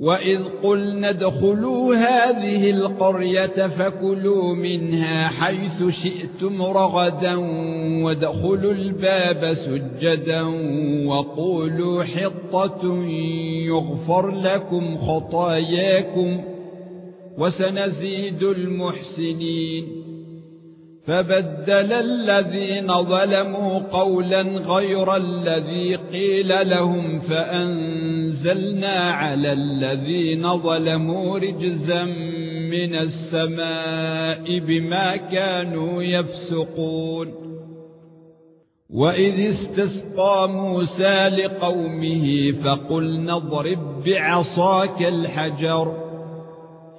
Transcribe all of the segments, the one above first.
وَإِذْ قُلْنَا ادْخُلُوا هَذِهِ الْقَرْيَةَ فَكُلُوا مِنْهَا حَيْثُ شِئْتُمْ رَغَدًا وَادْخُلُوا الْبَابَ سُجَّدًا وَقُولُوا حِطَّةٌ يُغْفَرْ لَكُمْ خَطَايَاكُمْ وَسَنَزِيدُ الْمُحْسِنِينَ فبدل الذين ظلموا قولا غير الذي قيل لهم فأنزلنا على الذين ظلموا رجزا من السماء بما كانوا يفسقون. وإذ استسقى موسى لقومه فقلنا اضرب بعصاك الحجر.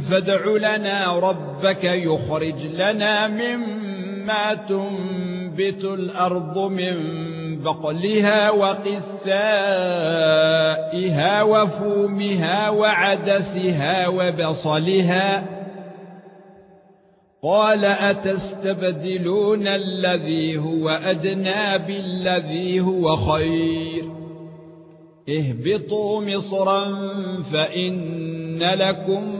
فادع لنا ربك يخرج لنا مما تنبت الأرض من بقلها وقثائها وفومها وعدسها وبصلها. قال أتستبدلون الذي هو أدنى بالذي هو خير. اهبطوا مصرا فإن لكم